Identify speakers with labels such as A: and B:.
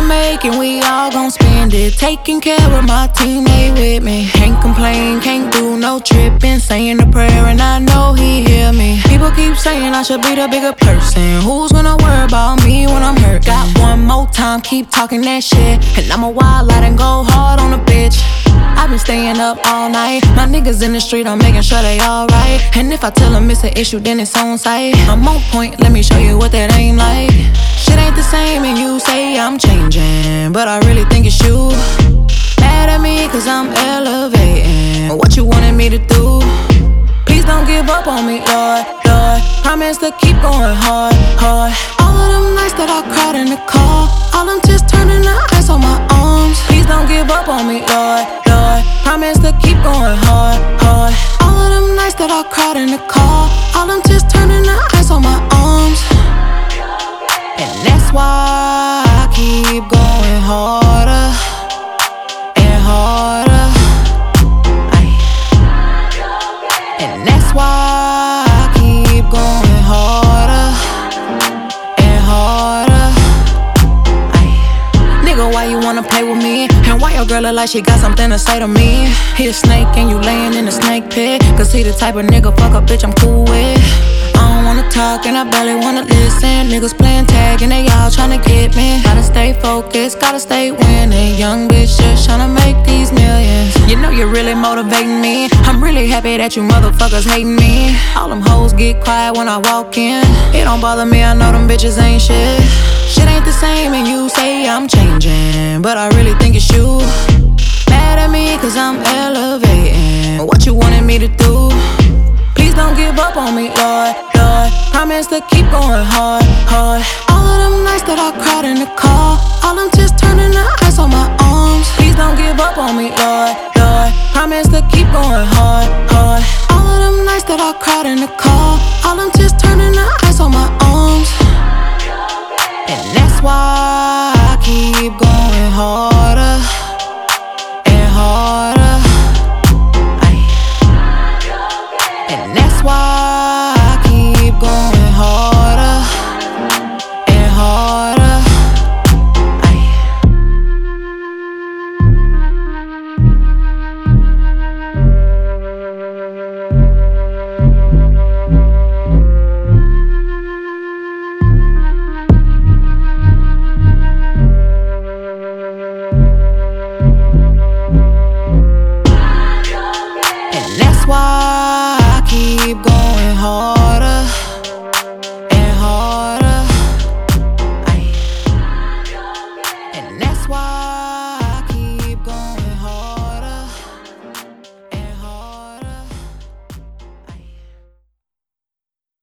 A: to make we all gon' spend it. Taking care of my teammate with me. Can't complain, can't do no tripping. Saying a prayer and I know he hear me. People keep saying I should be the bigger person. Who's gonna worry about me when I'm hurt? Got one more time, keep talking that shit. And I'ma wild out and go hard on a bitch. I've been staying up all night. My niggas in the street, I'm making sure they alright. And if I tell them it's an issue, then it's on site. I'm on point, let me show you what that aim like. I'm changing. But I really think it's you. Mad at me, cause I'm elevating. What you wanted me to do? Please don't give up on me, Lord, Lord. Promise to keep going hard, hard. All of them nights that I cried in the car, all them tears turning to ice on my arms. Please don't give up on me, Lord, Lord. Promise to keep going hard, hard. All of them nights that I cried in the car, all them tears turning Nigga, why you wanna play with me? And why your girl look like she got something to say to me? He a snake and you laying in a snake pit. Cause he the type of nigga fuck a bitch I'm cool with. I don't wanna talk and I barely wanna listen. Niggas playing tag and they all tryna get me. Gotta stay focused, gotta stay winning. Young bitch just tryna make these millions. You know you're really motivating really happy that you motherfuckers hating me. All them hoes get quiet when I walk in. It don't bother me, I know them bitches ain't shit. Shit ain't the same and you say I'm changing. But I really think it's you. Mad at me cause I'm elevating. What you wanted me to do? Please don't give up on me, Lord, Lord. Promise to keep going hard, hard. All of them nights that I cried in the car, all them tears turning to ice on my arms. Please don't give up on me, Lord promise to keep going hard, hard. All of them nights that I cried in the car, all them tears turning to ice on my arms, and that's why I keep going hard. home.